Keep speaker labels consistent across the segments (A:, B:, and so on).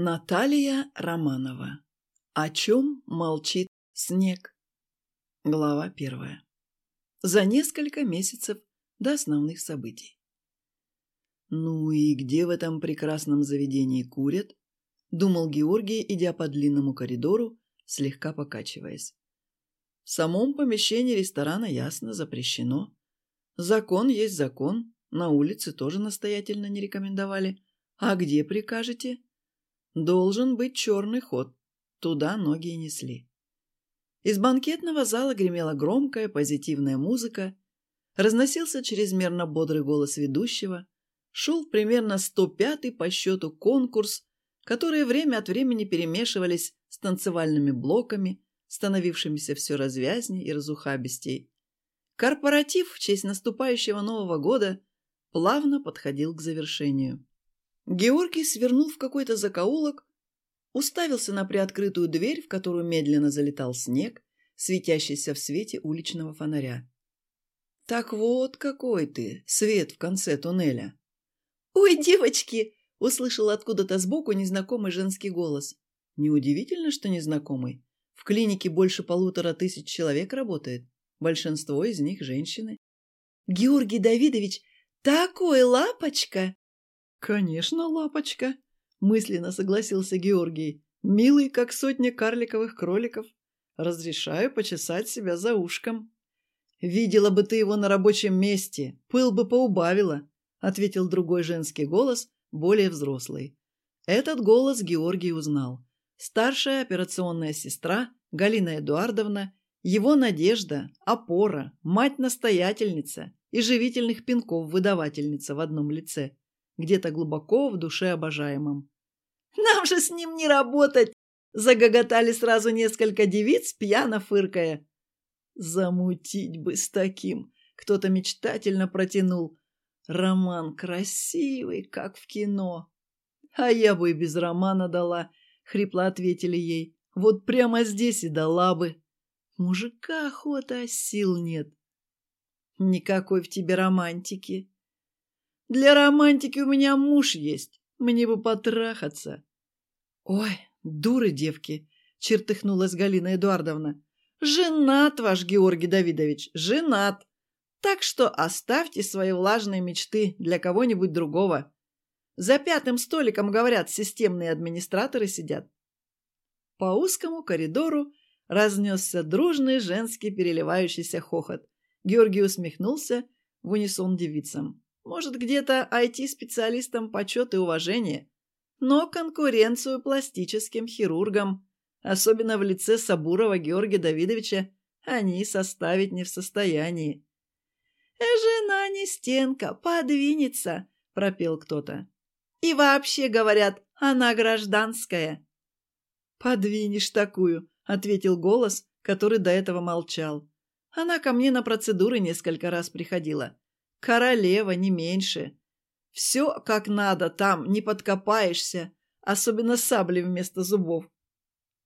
A: Наталья Романова. О чем молчит снег? Глава первая. За несколько месяцев до основных событий. «Ну и где в этом прекрасном заведении курят?» – думал Георгий, идя по длинному коридору, слегка покачиваясь. В самом помещении ресторана ясно запрещено. Закон есть закон, на улице тоже настоятельно не рекомендовали. А где прикажете? Должен быть черный ход. Туда ноги и несли. Из банкетного зала гремела громкая позитивная музыка, разносился чрезмерно бодрый голос ведущего, шел примерно 105-й по счету конкурс, которые время от времени перемешивались с танцевальными блоками, становившимися все развязней и разухабистей. Корпоратив в честь наступающего Нового года плавно подходил к завершению. Георгий свернул в какой-то закоулок, уставился на приоткрытую дверь, в которую медленно залетал снег, светящийся в свете уличного фонаря. «Так вот какой ты, свет в конце туннеля!»
B: «Ой, девочки!» — услышал откуда-то сбоку незнакомый женский голос.
A: Неудивительно, что незнакомый. В клинике больше полутора тысяч человек работает. Большинство из них женщины.
B: «Георгий Давидович, такой лапочка!»
A: «Конечно, лапочка!» – мысленно согласился Георгий. «Милый, как сотня карликовых кроликов. Разрешаю почесать себя за ушком». «Видела бы ты его на рабочем месте, пыл бы поубавила», – ответил другой женский голос, более взрослый. Этот голос Георгий узнал. Старшая операционная сестра Галина Эдуардовна, его надежда, опора, мать-настоятельница и живительных пинков выдавательница в одном лице – где-то глубоко в душе обожаемом.
B: «Нам же с ним не работать!» – загоготали сразу несколько девиц, пьяно фыркая.
A: «Замутить бы с таким!» – кто-то мечтательно протянул. «Роман красивый, как в кино!» «А я бы и без романа дала!» – хрипло ответили ей. «Вот прямо здесь и дала бы!» «Мужика охота, а сил нет!»
B: «Никакой в тебе романтики!»
A: Для романтики у меня муж есть. Мне бы потрахаться.
B: Ой, дуры девки, чертыхнулась Галина Эдуардовна.
A: Женат ваш Георгий Давидович, женат. Так что оставьте свои влажные мечты для кого-нибудь другого. За пятым столиком, говорят, системные администраторы сидят. По узкому коридору разнесся дружный женский переливающийся хохот. Георгий усмехнулся в унисон девицам. Может, где-то IT-специалистам почет и уважение, но конкуренцию пластическим хирургам, особенно в лице Сабурова Георгия Давидовича, они составить не в состоянии.
B: «Э, «Жена не стенка, подвинется», — пропел кто-то. «И вообще, говорят, она гражданская».
A: «Подвинешь такую», — ответил голос, который до этого молчал. Она ко мне на процедуры несколько раз приходила. Королева, не меньше. Все как надо, там не подкопаешься, особенно сабли вместо зубов.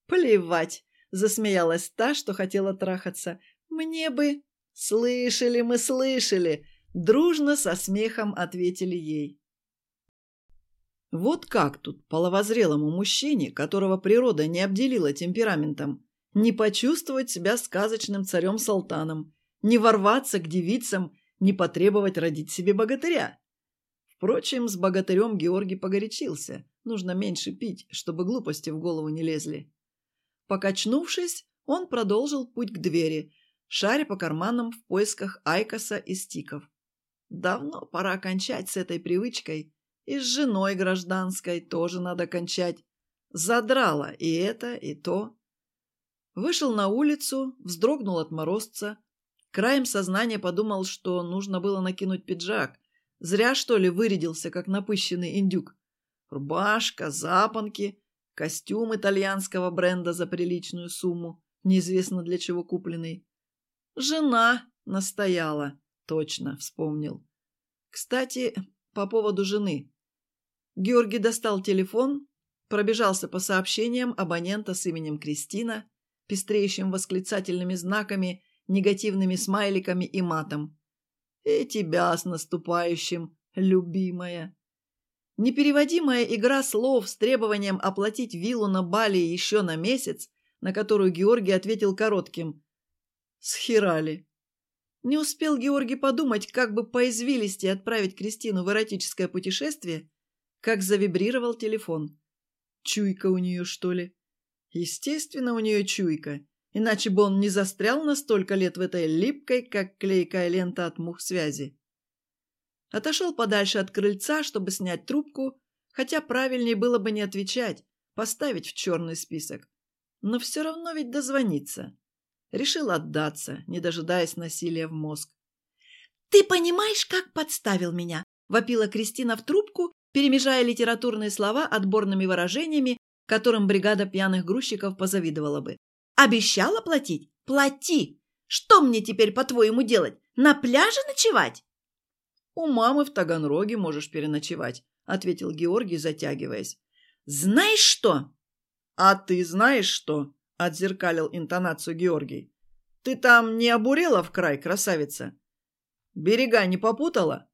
B: Плевать, засмеялась та, что хотела трахаться. Мне бы... Слышали мы, слышали, дружно со смехом ответили ей.
A: Вот как тут половозрелому мужчине, которого природа не обделила темпераментом, не почувствовать себя сказочным царем-салтаном, не ворваться к девицам не потребовать родить себе богатыря. Впрочем, с богатырем Георгий погорячился. Нужно меньше пить, чтобы глупости в голову не лезли. Покачнувшись, он продолжил путь к двери, шаря по карманам в поисках Айкоса и стиков. Давно пора кончать с этой привычкой. И с женой гражданской тоже надо кончать. Задрала и это, и то. Вышел на улицу, вздрогнул от морозца, Краем сознания подумал, что нужно было накинуть пиджак. Зря, что ли, вырядился, как напыщенный индюк. Рубашка, запонки, костюм итальянского бренда за приличную сумму, неизвестно для чего купленный. Жена настояла, точно, вспомнил. Кстати, по поводу жены. Георгий достал телефон, пробежался по сообщениям абонента с именем Кристина, пестреющим восклицательными знаками негативными смайликами и матом. «И тебя с наступающим, любимая!»
B: Непереводимая игра слов с требованием оплатить виллу на Бали еще на месяц, на которую Георгий ответил коротким «Схерали». Не успел Георгий подумать, как бы по извилисти отправить Кристину в эротическое путешествие, как завибрировал телефон. Чуйка у нее, что ли? Естественно, у нее чуйка. Иначе бы он не застрял на столько лет в этой липкой, как клейкая лента от мух связи. Отошел подальше от крыльца, чтобы снять трубку, хотя правильнее было бы не отвечать, поставить в черный список. Но все равно ведь дозвониться. Решил отдаться, не дожидаясь насилия в мозг.
A: «Ты понимаешь, как подставил меня?» – вопила Кристина в трубку, перемежая литературные слова отборными выражениями, которым бригада пьяных грузчиков позавидовала бы. «Обещала платить? Плати! Что мне теперь, по-твоему, делать? На пляже ночевать?»
B: «У мамы в Таганроге можешь переночевать», – ответил Георгий, затягиваясь.
A: «Знаешь что?»
B: «А ты знаешь что?» – отзеркалил интонацию Георгий. «Ты там не обурела в край, красавица? Берега не попутала?»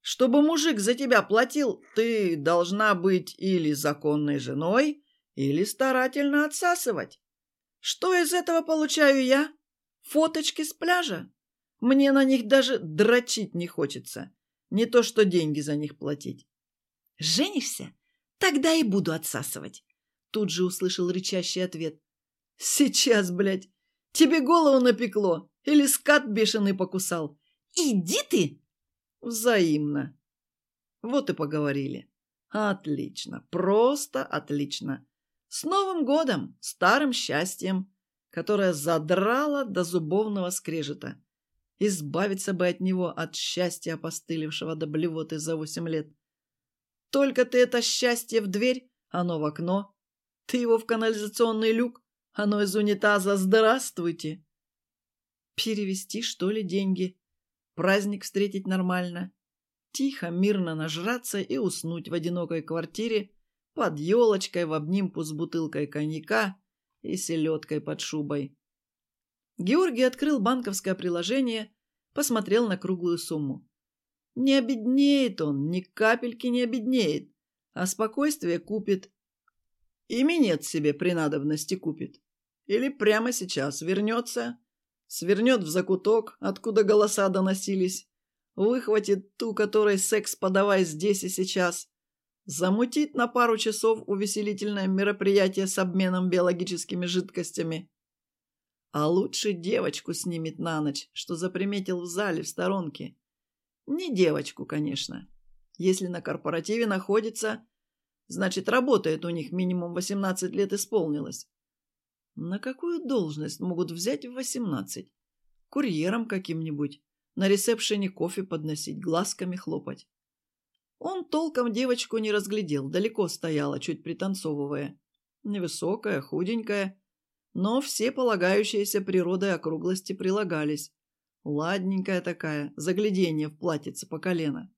B: Чтобы мужик за тебя платил, ты должна быть или законной женой, или старательно отсасывать. Что из этого получаю я? Фоточки с пляжа? Мне на них даже дрочить не хочется. Не то что деньги за них платить.
A: Женишься? Тогда и буду отсасывать. Тут же услышал рычащий ответ.
B: Сейчас, блядь, тебе голову напекло или скат бешеный покусал.
A: Иди ты!
B: Взаимно. Вот и поговорили. Отлично, просто отлично. С Новым годом, старым счастьем, которое задрало до зубовного скрежета. Избавиться бы от него, от счастья, опостылевшего до блевоты за восемь лет. Только ты это счастье в дверь, оно в окно. Ты его в канализационный люк, оно из унитаза «Здравствуйте». Перевести, что ли, деньги? праздник встретить нормально, тихо, мирно нажраться и уснуть в одинокой квартире под елочкой в обнимку с бутылкой коньяка и селедкой под шубой. Георгий открыл банковское приложение, посмотрел на круглую сумму. Не обеднеет он, ни капельки не обеднеет, а спокойствие купит. И минет себе при надобности купит. Или прямо сейчас вернется Свернет в закуток, откуда голоса доносились. Выхватит ту, которой секс подавай здесь и сейчас. Замутит на пару часов увеселительное мероприятие с обменом биологическими жидкостями. А лучше девочку снимет на ночь, что заприметил в зале в сторонке. Не девочку, конечно. Если на корпоративе находится, значит, работает у них минимум 18 лет исполнилось. На какую должность могут взять в восемнадцать? Курьером каким-нибудь. На ресепшене кофе подносить, глазками хлопать. Он толком девочку не разглядел, далеко стояла, чуть пританцовывая. Невысокая, худенькая, но все полагающиеся природой округлости прилагались. Ладненькая такая, загляденье в платьице по колено.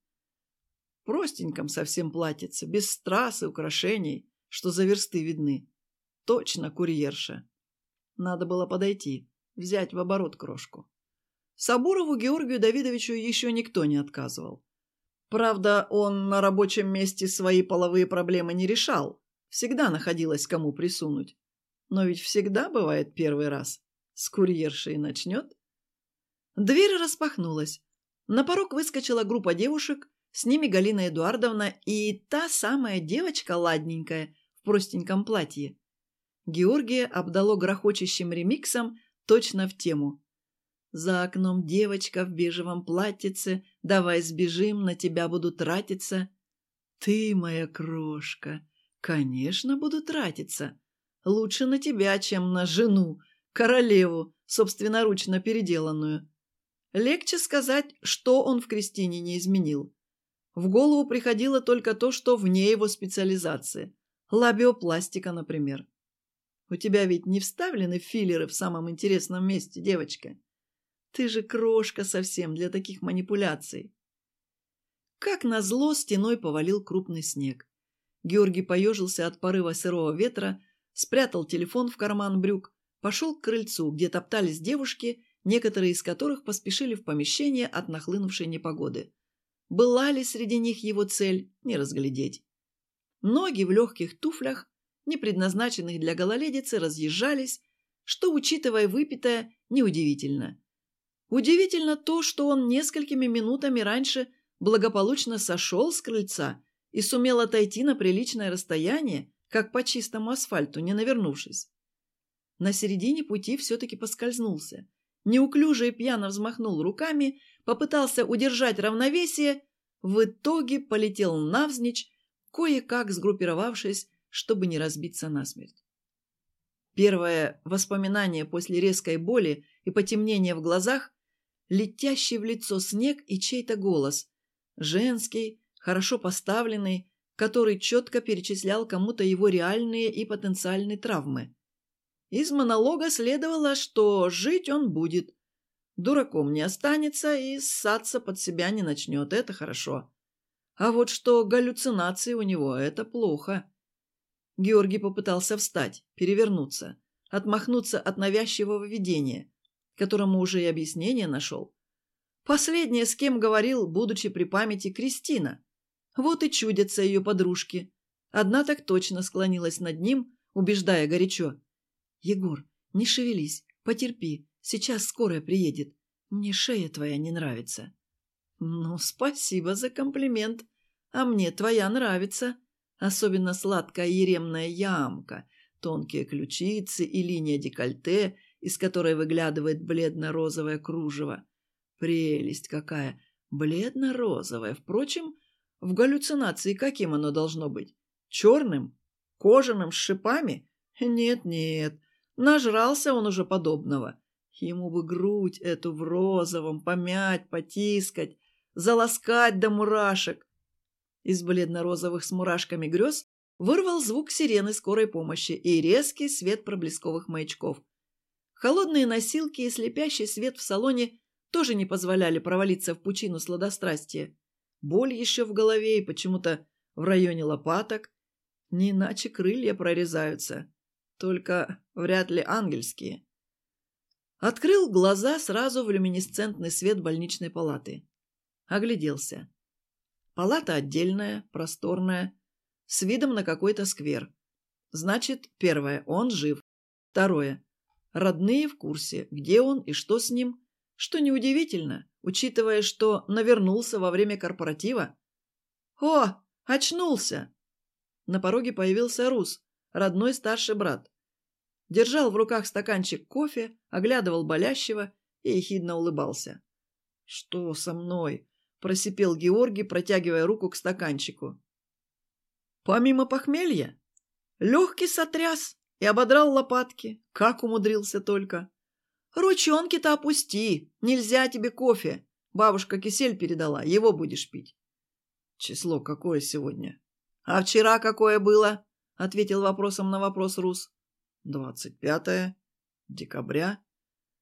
B: Простеньком совсем платьице, без страз и украшений, что за версты видны. Точно курьерша. Надо было подойти, взять в оборот крошку. Сабурову Георгию Давидовичу еще никто не отказывал. Правда, он на рабочем месте свои половые проблемы не решал. Всегда находилось кому присунуть. Но ведь всегда бывает первый раз. С курьершей начнет. Дверь распахнулась. На порог выскочила группа девушек, с ними Галина Эдуардовна и та самая девочка ладненькая в простеньком платье. Георгия обдало грохочущим ремиксом точно в тему. «За окном девочка в бежевом платьице, давай сбежим, на тебя буду тратиться». «Ты моя крошка, конечно, буду тратиться. Лучше на тебя, чем на жену, королеву, собственноручно переделанную». Легче сказать, что он в Кристине не изменил. В голову приходило только то, что вне его специализации. Лабиопластика, например. У тебя ведь не вставлены филлеры в самом интересном месте, девочка. Ты же крошка совсем для таких манипуляций. Как назло, стеной повалил крупный снег. Георгий поежился от порыва сырого ветра, спрятал телефон в карман брюк, пошел к крыльцу, где топтались девушки, некоторые из которых поспешили в помещение от нахлынувшей непогоды. Была ли среди них его цель, не разглядеть.
A: Ноги в легких туфлях, не предназначенных для гололедицы, разъезжались, что, учитывая выпитое, неудивительно. Удивительно то, что он несколькими минутами раньше благополучно сошел с крыльца и сумел отойти на приличное расстояние, как по чистому асфальту, не навернувшись. На середине пути все-таки поскользнулся. Неуклюже и пьяно взмахнул руками, попытался удержать равновесие, в итоге полетел навзничь, кое-как сгруппировавшись, чтобы не разбиться насмерть. Первое воспоминание после резкой боли и потемнения в глазах – летящий в лицо снег и чей-то голос, женский, хорошо поставленный, который четко перечислял кому-то его реальные и потенциальные травмы. Из монолога следовало, что жить он будет. Дураком не останется и ссаться под себя не начнет, это хорошо. А вот что галлюцинации у него – это плохо. Георгий попытался встать, перевернуться, отмахнуться от навязчивого видения, которому уже и объяснение нашел. Последнее, с кем говорил, будучи при памяти, Кристина. Вот и чудятся ее подружки. Одна так точно склонилась над ним, убеждая горячо. «Егор, не шевелись, потерпи, сейчас скорая приедет. Мне шея твоя не нравится». «Ну, спасибо за комплимент, а мне твоя нравится», особенно сладкая еремная ямка, тонкие ключицы и линия декольте, из которой выглядывает бледно-розовое кружево. Прелесть какая! Бледно-розовое. Впрочем, в галлюцинации каким оно должно быть? Черным? Кожаным с шипами? Нет-нет, нажрался он уже подобного. Ему бы грудь эту в розовом помять, потискать, заласкать до мурашек. Из бледно-розовых с мурашками грез вырвал звук сирены скорой помощи и резкий свет проблесковых маячков. Холодные носилки и слепящий свет в салоне тоже не позволяли провалиться в пучину сладострастия. Боль еще в голове и почему-то в районе лопаток. Не иначе крылья прорезаются. Только вряд ли ангельские. Открыл глаза сразу в люминесцентный свет больничной палаты. Огляделся. Палата отдельная, просторная, с видом на какой-то сквер. Значит, первое, он жив. Второе, родные в курсе, где он и что с ним, что неудивительно, учитывая, что навернулся во время корпоратива. «О, очнулся!» На пороге появился Рус, родной старший брат. Держал в руках стаканчик кофе, оглядывал болящего и ехидно улыбался. «Что со мной?» – просипел Георгий, протягивая руку к стаканчику. Помимо похмелья, легкий сотряс и ободрал лопатки. Как умудрился только. «Ручонки-то опусти, нельзя тебе кофе. Бабушка кисель передала, его будешь пить». «Число какое сегодня?» «А вчера какое было?» – ответил вопросом на вопрос Рус. «Двадцать пятое декабря».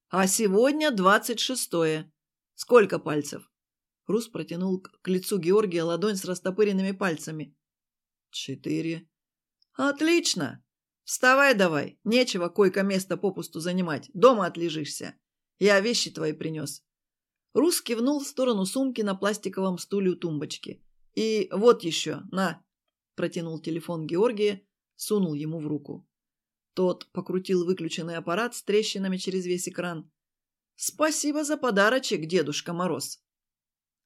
A: «А сегодня двадцать шестое. Сколько пальцев?» Рус протянул к лицу Георгия ладонь с растопыренными пальцами. «Четыре». «Отлично! Вставай давай, нечего койко-место попусту занимать, дома отлежишься. Я вещи твои принес». Рус кивнул в сторону сумки на пластиковом стуле у тумбочки. «И вот еще, на!» Протянул телефон Георгия, сунул ему в руку. Тот покрутил выключенный аппарат с трещинами через весь экран. «Спасибо за подарочек, Дедушка Мороз!»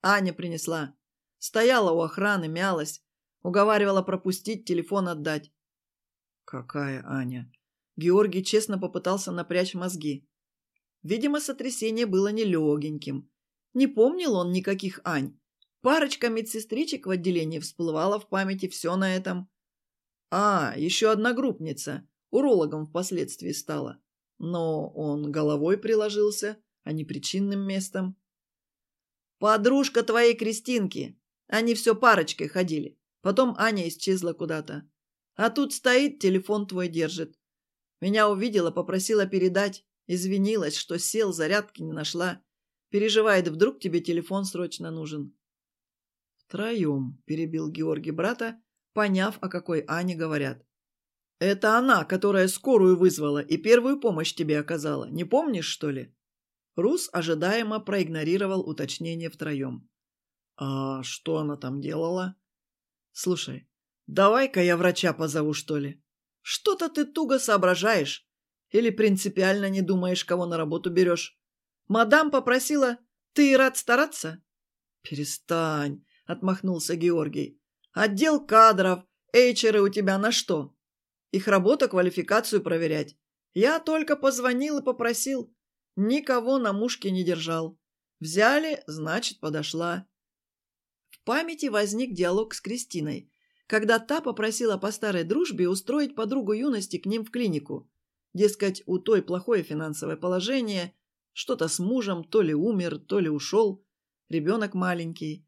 A: Аня принесла. Стояла у охраны, мялась. Уговаривала пропустить, телефон отдать. Какая Аня? Георгий честно попытался напрячь мозги. Видимо, сотрясение было нелегеньким. Не помнил он никаких Ань. Парочка медсестричек в отделении всплывала в памяти все на этом. А, еще одна группница. Урологом впоследствии стала. Но он головой приложился, а не причинным местом. Подружка твоей Кристинки. Они все парочкой ходили. Потом Аня исчезла куда-то. А тут стоит, телефон твой держит. Меня увидела, попросила передать. Извинилась, что сел, зарядки не нашла. Переживает, вдруг тебе телефон срочно нужен. Втроем, перебил Георгий брата, поняв, о какой Ане говорят. Это она, которая скорую вызвала и первую помощь тебе оказала. Не помнишь, что ли? Рус ожидаемо проигнорировал уточнение втроем. «А что она там делала?» «Слушай,
B: Давай-ка я врача позову, что ли. Что-то ты туго соображаешь. Или принципиально не думаешь, кого на работу берешь. Мадам попросила, ты рад стараться? Перестань, отмахнулся Георгий. Отдел кадров, эйчеры у тебя на что? Их работа квалификацию проверять. Я только позвонил и попросил. Никого на мушке не держал. Взяли, значит, подошла. В памяти возник диалог с Кристиной, когда та попросила по старой дружбе устроить подругу юности к ним в клинику. Дескать, у той плохое финансовое положение, что-то с мужем, то ли умер, то ли ушел, ребенок маленький.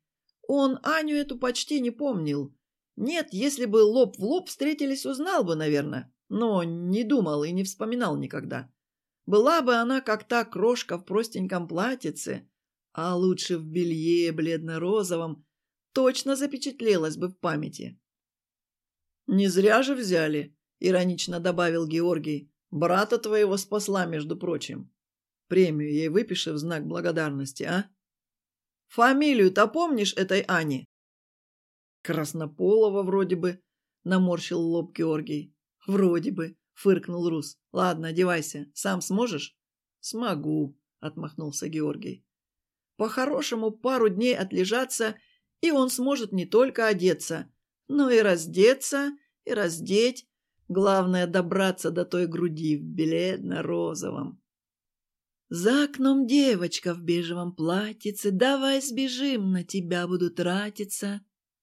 B: Он Аню эту почти не помнил. Нет, если бы лоб в лоб встретились, узнал бы, наверное, но не думал и не вспоминал никогда. Была бы она как та крошка в простеньком платьице, а лучше в белье бледно-розовом, точно запечатлелась бы в памяти. «Не зря же взяли», — иронично добавил Георгий. «Брата твоего спасла, между прочим. Премию ей выпиши в знак благодарности, а? Фамилию-то помнишь этой Ани?» «Краснополова вроде бы», — наморщил лоб Георгий. «Вроде бы», — фыркнул Рус. «Ладно, одевайся. Сам сможешь?» «Смогу», — отмахнулся Георгий. «По-хорошему пару дней отлежаться, и он сможет не только одеться, но и раздеться, и раздеть. Главное — добраться до той груди в бледно-розовом». За окном девочка в бежевом платьице, давай сбежим, на тебя буду тратиться.